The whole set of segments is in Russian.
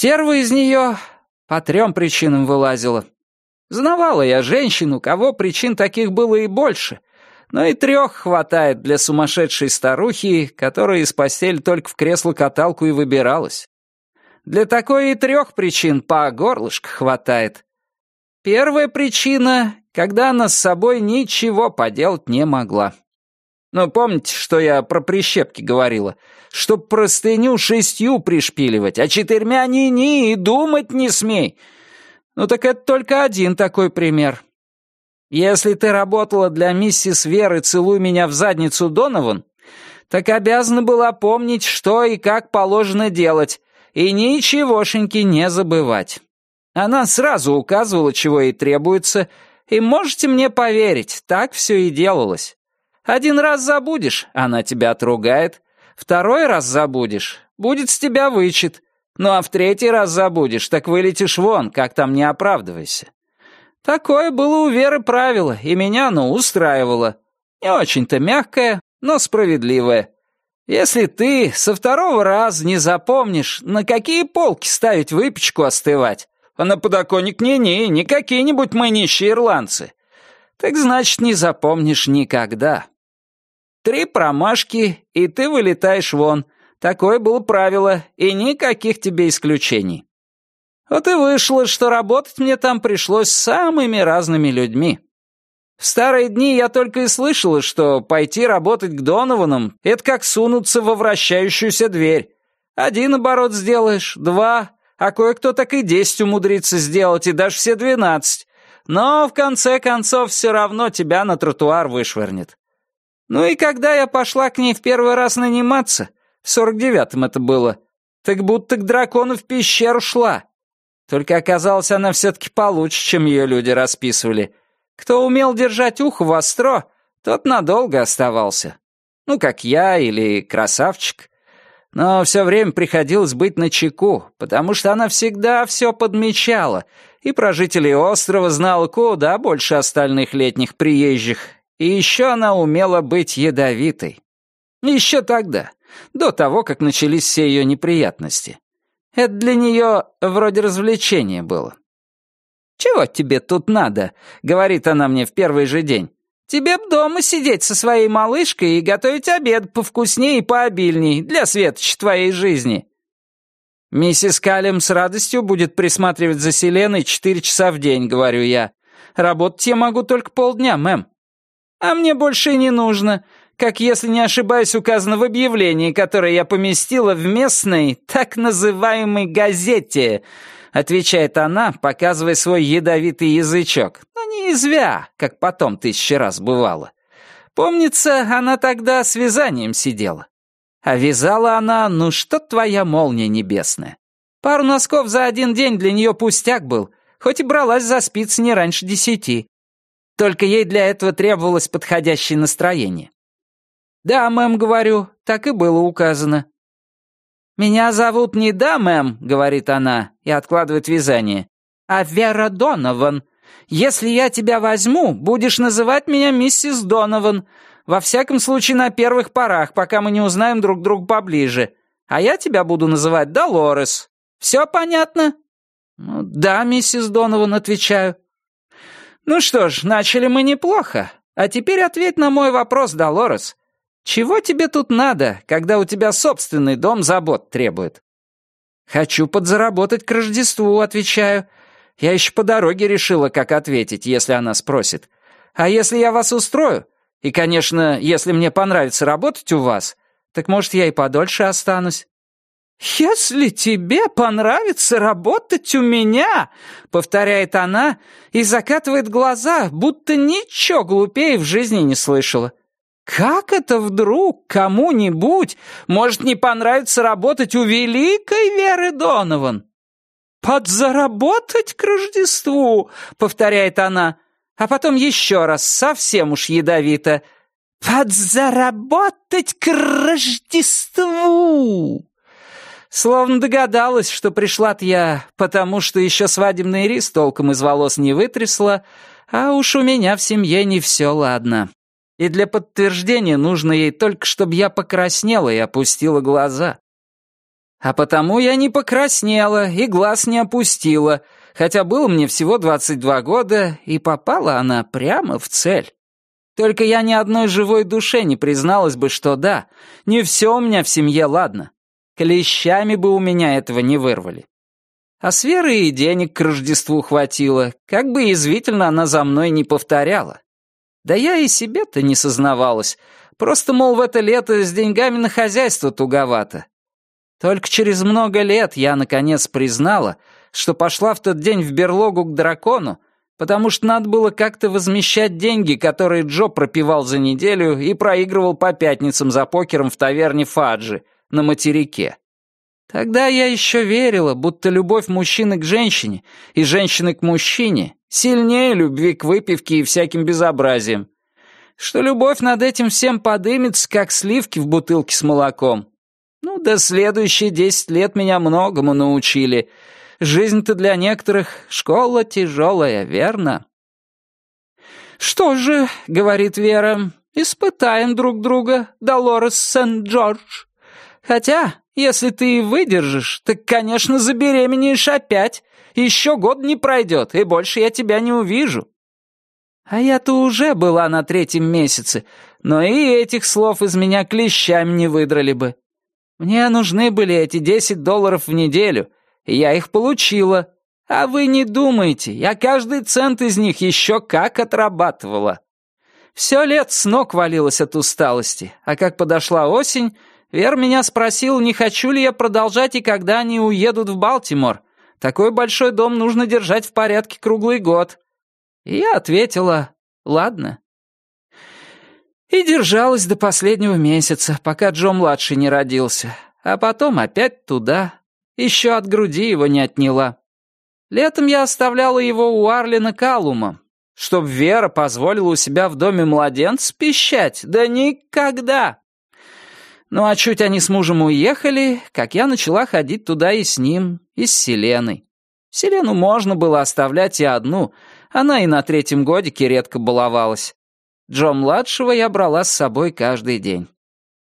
Стерва из нее по трем причинам вылазила. Знавала я женщин, у кого причин таких было и больше, но и трех хватает для сумасшедшей старухи, которая из постели только в кресло-каталку и выбиралась. Для такой и трех причин по горлышко хватает. Первая причина, когда она с собой ничего поделать не могла. Ну, помните, что я про прищепки говорила? Чтоб простыню шестью пришпиливать, а четырьмя ни-ни и думать не смей. Ну так это только один такой пример. Если ты работала для миссис Веры «Целуй меня в задницу, Донован», так обязана была помнить, что и как положено делать, и ничегошеньки не забывать. Она сразу указывала, чего ей требуется, и можете мне поверить, так все и делалось. Один раз забудешь, она тебя отругает. Второй раз забудешь, будет с тебя вычет. Ну а в третий раз забудешь, так вылетишь вон, как там не оправдывайся. Такое было у Веры правило, и меня оно устраивало. Не очень-то мягкое, но справедливое. Если ты со второго раза не запомнишь, на какие полки ставить выпечку остывать, а на подоконник не-не, не какие-нибудь мы нищие ирландцы, так значит, не запомнишь никогда. Три промашки, и ты вылетаешь вон. Такое было правило, и никаких тебе исключений. Вот и вышло, что работать мне там пришлось с самыми разными людьми. В старые дни я только и слышала, что пойти работать к Донованам — это как сунуться во вращающуюся дверь. Один оборот сделаешь, два, а кое-кто так и десять умудрится сделать, и даже все двенадцать. Но в конце концов все равно тебя на тротуар вышвырнет. Ну и когда я пошла к ней в первый раз наниматься, в сорок девятом это было, так будто к дракону в пещеру шла. Только оказалось, она все-таки получше, чем ее люди расписывали. Кто умел держать ухо востро, тот надолго оставался. Ну, как я или красавчик. Но все время приходилось быть на чеку, потому что она всегда все подмечала, и про жителей острова знала куда больше остальных летних приезжих, и еще она умела быть ядовитой. Еще тогда, до того, как начались все ее неприятности. Это для нее вроде развлечения было. «Чего тебе тут надо?» — говорит она мне в первый же день. «Тебе б дома сидеть со своей малышкой и готовить обед повкуснее и пообильней для светоча твоей жизни». «Миссис Калем с радостью будет присматривать за Селеной четыре часа в день», — говорю я. «Работать я могу только полдня, мэм». А мне больше и не нужно, как, если не ошибаюсь, указано в объявлении, которое я поместила в местной так называемой газете, отвечает она, показывая свой ядовитый язычок. Но не извя, как потом тысячи раз бывало. Помнится, она тогда с вязанием сидела. А вязала она, ну что твоя молния небесная. Пару носков за один день для нее пустяк был, хоть и бралась за спицы не раньше десяти. Только ей для этого требовалось подходящее настроение. «Да, мэм, — говорю, — так и было указано». «Меня зовут не да, мэм, — говорит она и откладывает вязание, — а Вера Донован. Если я тебя возьму, будешь называть меня миссис Донован. Во всяком случае, на первых порах, пока мы не узнаем друг друга поближе. А я тебя буду называть Долорес. Все понятно?» «Ну, «Да, миссис Донован, — отвечаю». «Ну что ж, начали мы неплохо. А теперь ответь на мой вопрос, Долорес. Чего тебе тут надо, когда у тебя собственный дом забот требует?» «Хочу подзаработать к Рождеству», — отвечаю. Я еще по дороге решила, как ответить, если она спросит. «А если я вас устрою? И, конечно, если мне понравится работать у вас, так, может, я и подольше останусь». «Если тебе понравится работать у меня», — повторяет она и закатывает глаза, будто ничего глупее в жизни не слышала. «Как это вдруг кому-нибудь может не понравиться работать у великой Веры Донован?» «Подзаработать к Рождеству», — повторяет она, а потом еще раз, совсем уж ядовито. «Подзаработать к Рождеству». Словно догадалась, что пришла-то я, потому что еще свадебный рис толком из волос не вытрясла, а уж у меня в семье не все ладно. И для подтверждения нужно ей только, чтобы я покраснела и опустила глаза. А потому я не покраснела и глаз не опустила, хотя было мне всего 22 года, и попала она прямо в цель. Только я ни одной живой душе не призналась бы, что да, не все у меня в семье ладно. Клещами бы у меня этого не вырвали. А с Верой и денег к Рождеству хватило, как бы язвительно она за мной не повторяла. Да я и себе-то не сознавалась, просто, мол, в это лето с деньгами на хозяйство туговато. Только через много лет я, наконец, признала, что пошла в тот день в берлогу к дракону, потому что надо было как-то возмещать деньги, которые Джо пропивал за неделю и проигрывал по пятницам за покером в таверне Фаджи на материке. Тогда я еще верила, будто любовь мужчины к женщине и женщины к мужчине сильнее любви к выпивке и всяким безобразиям. Что любовь над этим всем подымется, как сливки в бутылке с молоком. Ну, да следующие десять лет меня многому научили. Жизнь-то для некоторых школа тяжелая, верно? «Что же», — говорит Вера, — «испытаем друг друга, Долорес Сент-Джордж. Хотя если ты и выдержишь, так, конечно, забеременеешь опять. Еще год не пройдет, и больше я тебя не увижу». А я-то уже была на третьем месяце, но и этих слов из меня клещами не выдрали бы. Мне нужны были эти десять долларов в неделю, и я их получила. А вы не думайте, я каждый цент из них еще как отрабатывала. Все лет с ног валилось от усталости, а как подошла осень, Вер меня спросил, не хочу ли я продолжать и когда они уедут в Балтимор. Такой большой дом нужно держать в порядке круглый год. И я ответила, ладно. И держалась до последнего месяца, пока Джо-младший не родился. А потом опять туда. Еще от груди его не отняла. Летом я оставляла его у Арлина Калума, чтоб Вера позволила у себя в доме младенца пищать. Да никогда! Ну а чуть они с мужем уехали, как я начала ходить туда и с ним, и с Селеной. Селену можно было оставлять и одну, она и на третьем годике редко баловалась. Джо-младшего я брала с собой каждый день.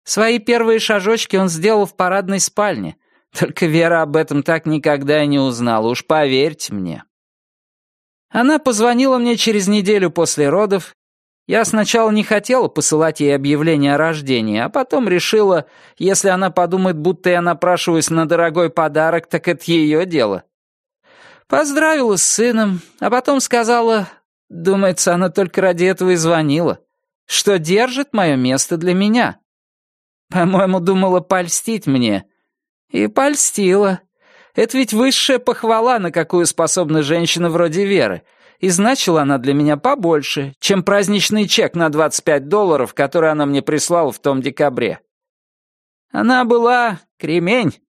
Свои первые шажочки он сделал в парадной спальне, только Вера об этом так никогда и не узнала, уж поверьте мне. Она позвонила мне через неделю после родов я сначала не хотела посылать ей объявление о рождении, а потом решила, если она подумает, будто я напрашиваюсь на дорогой подарок, так это ее дело. Поздравила с сыном, а потом сказала, думается, она только ради этого и звонила, что держит мое место для меня. По-моему, думала польстить мне. И польстила. Это ведь высшая похвала, на какую способна женщина вроде Веры — и значила она для меня побольше, чем праздничный чек на 25 долларов, который она мне прислала в том декабре. Она была кремень,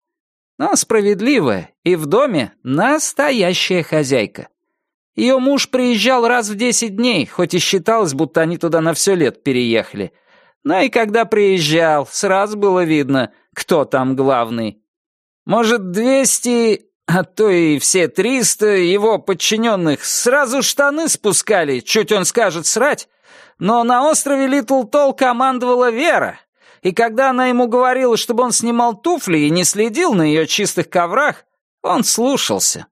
но справедливая, и в доме настоящая хозяйка. Ее муж приезжал раз в 10 дней, хоть и считалось, будто они туда на все лет переехали. Но и когда приезжал, сразу было видно, кто там главный. Может, 200 а то и все триста его подчиненных сразу штаны спускали, чуть он скажет срать. Но на острове Литл Толл командовала Вера, и когда она ему говорила, чтобы он снимал туфли и не следил на ее чистых коврах, он слушался.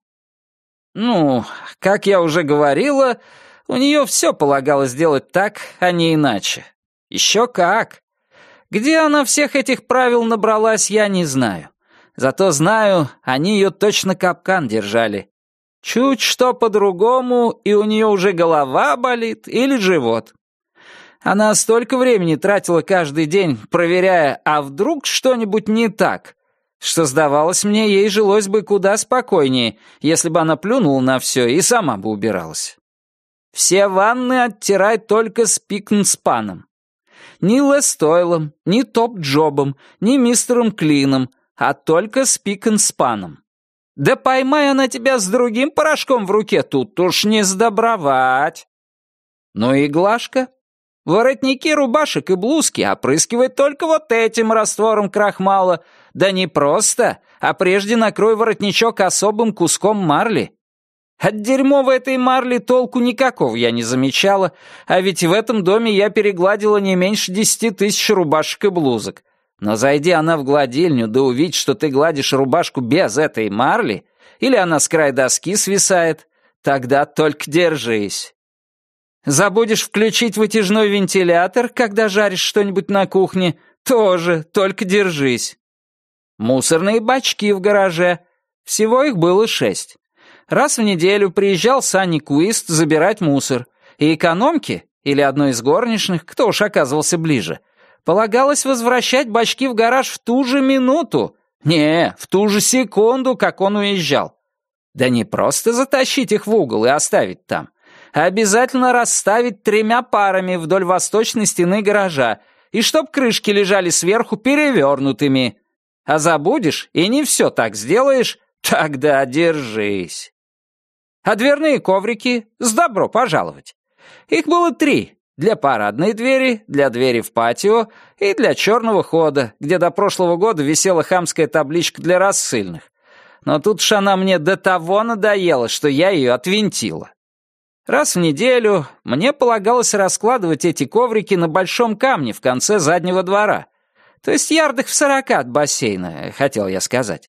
Ну, как я уже говорила, у нее все полагалось делать так, а не иначе. Еще как. Где она всех этих правил набралась, я не знаю. Зато знаю, они ее точно капкан держали. Чуть что по-другому, и у нее уже голова болит или живот. Она столько времени тратила каждый день, проверяя, а вдруг что-нибудь не так, что, сдавалось мне, ей жилось бы куда спокойнее, если бы она плюнула на все и сама бы убиралась. Все ванны оттирай только с пикн-спаном. Ни Лестойлом, ни Топ-Джобом, ни мистером Клином, а только с пикн-спаном. Да поймай она тебя с другим порошком в руке, тут уж не сдобровать. Ну и Глашка. Воротники рубашек и блузки опрыскивай только вот этим раствором крахмала. Да не просто, а прежде накрой воротничок особым куском марли. От дерьмовой этой марли толку никакого я не замечала, а ведь в этом доме я перегладила не меньше десяти тысяч рубашек и блузок. Но зайди она в гладильню, да увидь, что ты гладишь рубашку без этой марли, или она с края доски свисает, тогда только держись. Забудешь включить вытяжной вентилятор, когда жаришь что-нибудь на кухне, тоже только держись. Мусорные бачки в гараже. Всего их было шесть. Раз в неделю приезжал Санни Куист забирать мусор, и экономке, или одной из горничных, кто уж оказывался ближе, полагалось возвращать бачки в гараж в ту же минуту, не, в ту же секунду, как он уезжал. Да не просто затащить их в угол и оставить там, а обязательно расставить тремя парами вдоль восточной стены гаража, и чтоб крышки лежали сверху перевернутыми. А забудешь и не все так сделаешь, тогда держись. А дверные коврики с добро пожаловать. Их было три. Для парадной двери, для двери в патио и для черного хода, где до прошлого года висела хамская табличка для рассыльных. Но тут ж она мне до того надоела, что я ее отвинтила. Раз в неделю мне полагалось раскладывать эти коврики на большом камне в конце заднего двора. То есть ярдах в сорока от бассейна, хотел я сказать.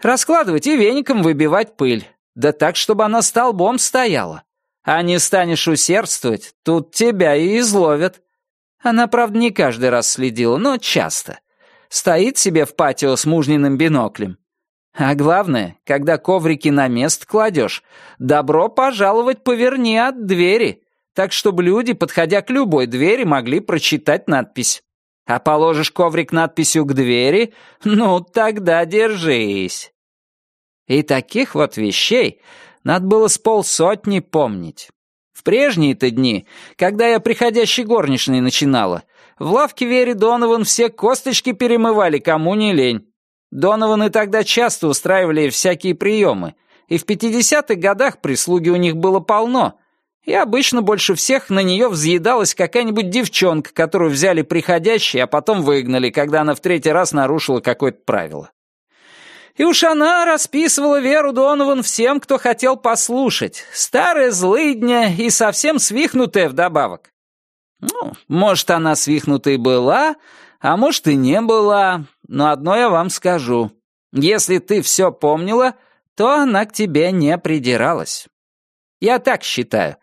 Раскладывать и веником выбивать пыль. Да так, чтобы она столбом стояла. А не станешь усердствовать, тут тебя и изловят. Она, правда, не каждый раз следила, но часто. Стоит себе в патио с мужниным биноклем. А главное, когда коврики на место кладешь, добро пожаловать поверни от двери, так чтобы люди, подходя к любой двери, могли прочитать надпись. А положишь коврик надписью к двери, ну тогда держись. И таких вот вещей надо было с полсотни помнить. В прежние-то дни, когда я приходящей горничной начинала, в лавке Вери Донован все косточки перемывали, кому не лень. Донованы тогда часто устраивали всякие приемы, и в 50-х годах прислуги у них было полно, и обычно больше всех на нее взъедалась какая-нибудь девчонка, которую взяли приходящие, а потом выгнали, когда она в третий раз нарушила какое-то правило. И уж она расписывала Веру Донован всем, кто хотел послушать. Старая злыдня и совсем свихнутая вдобавок. Ну, может, она свихнутой была, а может и не была, но одно я вам скажу. Если ты все помнила, то она к тебе не придиралась. Я так считаю.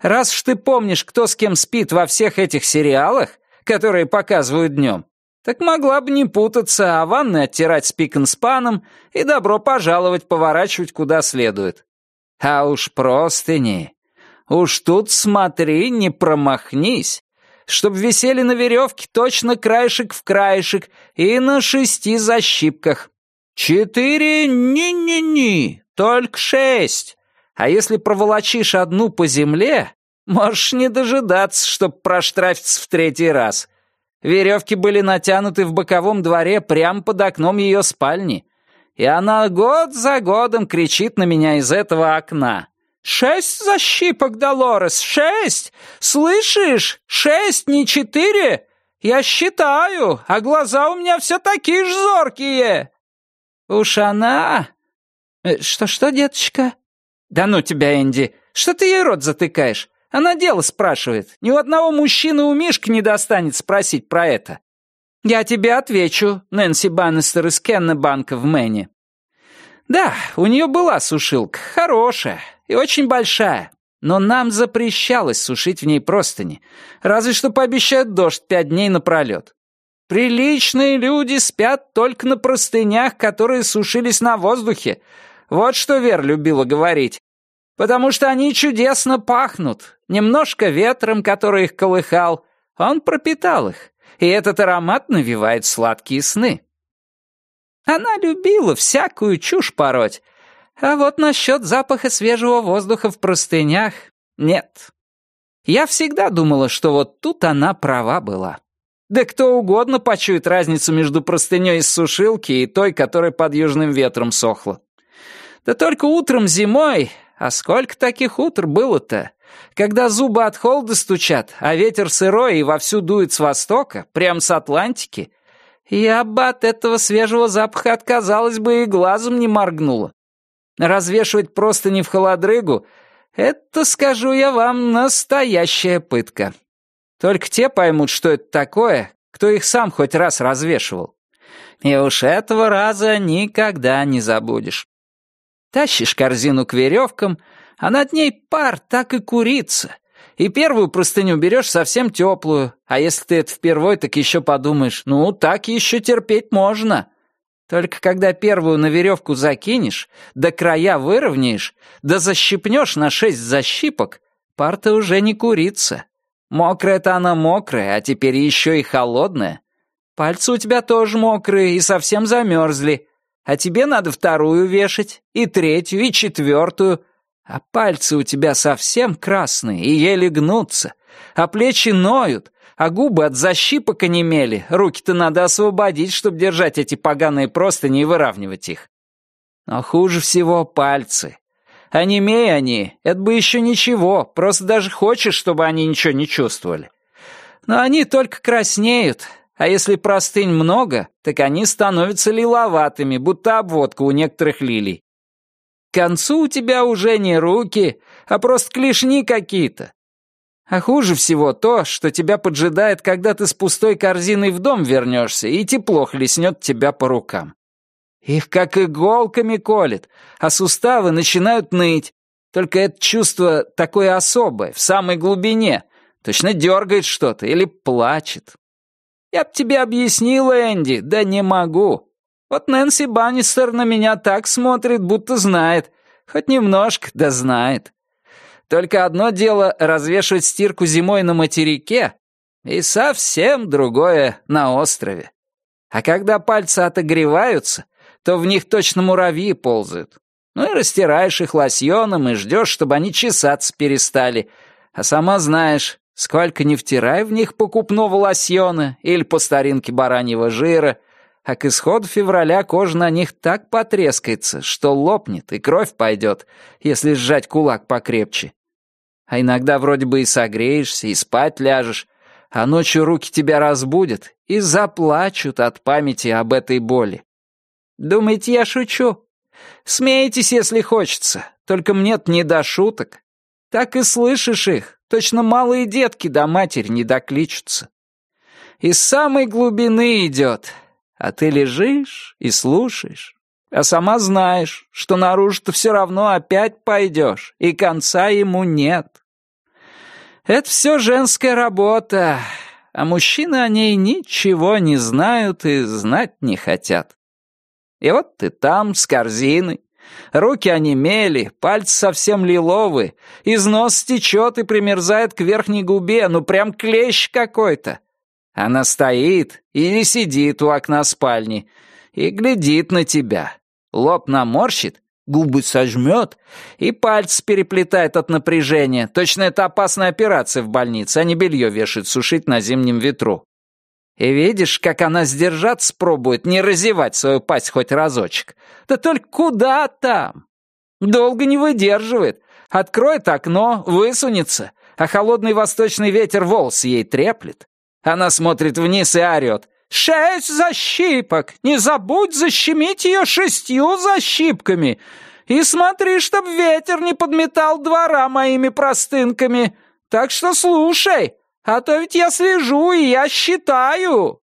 Раз уж ты помнишь, кто с кем спит во всех этих сериалах, которые показывают днем, так могла бы не путаться, а ванны оттирать с паном и добро пожаловать поворачивать куда следует. А уж простыни. Уж тут смотри, не промахнись. Чтоб висели на веревке точно краешек в краешек и на шести защипках. Четыре ни-ни-ни, только шесть. А если проволочишь одну по земле, можешь не дожидаться, чтоб проштрафиться в третий раз — Веревки были натянуты в боковом дворе прямо под окном ее спальни. И она год за годом кричит на меня из этого окна. «Шесть защипок, Долорес, шесть! Слышишь? Шесть, не четыре! Я считаю, а глаза у меня все такие же зоркие!» «Уж она...» э, «Что-что, деточка?» «Да ну тебя, Энди! Что ты ей рот затыкаешь? Она дело спрашивает. Ни у одного мужчины у Мишки не достанет спросить про это. Я тебе отвечу, Нэнси Баннистер из Кеннебанка в Мэне. Да, у нее была сушилка, хорошая и очень большая, но нам запрещалось сушить в ней простыни, разве что пообещают дождь пять дней напролет. Приличные люди спят только на простынях, которые сушились на воздухе. Вот что Вер любила говорить потому что они чудесно пахнут. Немножко ветром, который их колыхал, он пропитал их, и этот аромат навевает сладкие сны. Она любила всякую чушь пороть, а вот насчет запаха свежего воздуха в простынях нет. Я всегда думала, что вот тут она права была. Да кто угодно почует разницу между простыней из сушилки и той, которая под южным ветром сохла. Да только утром зимой а сколько таких утр было-то? Когда зубы от холода стучат, а ветер сырой и вовсю дует с востока, прямо с Атлантики, я бы от этого свежего запаха отказалась бы и глазом не моргнула. Развешивать просто не в холодрыгу — это, скажу я вам, настоящая пытка. Только те поймут, что это такое, кто их сам хоть раз развешивал. И уж этого раза никогда не забудешь. Тащишь корзину к веревкам, а над ней пар так и курится. И первую простыню берешь совсем теплую, а если ты это впервой, так еще подумаешь, ну, так еще терпеть можно. Только когда первую на веревку закинешь, до края выровняешь, да защипнешь на шесть защипок, пар-то уже не курится. Мокрая-то она мокрая, а теперь еще и холодная. Пальцы у тебя тоже мокрые и совсем замерзли. А тебе надо вторую вешать, и третью, и четвертую. А пальцы у тебя совсем красные и еле гнутся. А плечи ноют, а губы от защипок онемели. Руки-то надо освободить, чтобы держать эти поганые простыни и выравнивать их. Но хуже всего пальцы. Онемей они, это бы еще ничего, просто даже хочешь, чтобы они ничего не чувствовали. Но они только краснеют, а если простынь много, так они становятся лиловатыми, будто обводка у некоторых лилий. К концу у тебя уже не руки, а просто клешни какие-то. А хуже всего то, что тебя поджидает, когда ты с пустой корзиной в дом вернешься, и тепло хлестнет тебя по рукам. Их как иголками колет, а суставы начинают ныть. Только это чувство такое особое, в самой глубине. Точно дергает что-то или плачет. Я б тебе объяснила, Энди, да не могу. Вот Нэнси Баннистер на меня так смотрит, будто знает. Хоть немножко, да знает. Только одно дело развешивать стирку зимой на материке, и совсем другое на острове. А когда пальцы отогреваются, то в них точно муравьи ползают. Ну и растираешь их лосьоном и ждешь, чтобы они чесаться перестали. А сама знаешь, Сколько не втирай в них покупного лосьона или по старинке бараньего жира, а к исходу февраля кожа на них так потрескается, что лопнет и кровь пойдет, если сжать кулак покрепче. А иногда вроде бы и согреешься, и спать ляжешь, а ночью руки тебя разбудят и заплачут от памяти об этой боли. Думаете, я шучу? Смейтесь, если хочется, только мне-то не до шуток. Так и слышишь их, Точно малые детки до матери не докличутся. Из самой глубины идет, а ты лежишь и слушаешь, а сама знаешь, что наружу-то все равно опять пойдешь, и конца ему нет. Это все женская работа, а мужчины о ней ничего не знают и знать не хотят. И вот ты там с корзиной, Руки онемели, пальцы совсем лиловые, из нос течет и примерзает к верхней губе, ну прям клещ какой-то. Она стоит или сидит у окна спальни и глядит на тебя. Лоб наморщит, губы сожмет и пальцы переплетает от напряжения. Точно это опасная операция в больнице, а не белье вешает сушить на зимнем ветру. И видишь, как она сдержаться пробует, не разевать свою пасть хоть разочек. Да только куда там? Долго не выдерживает. Откроет окно, высунется, а холодный восточный ветер волосы ей треплет. Она смотрит вниз и орет. «Шесть защипок! Не забудь защемить ее шестью защипками! И смотри, чтоб ветер не подметал двора моими простынками! Так что слушай, а то ведь я слежу, и я считаю!»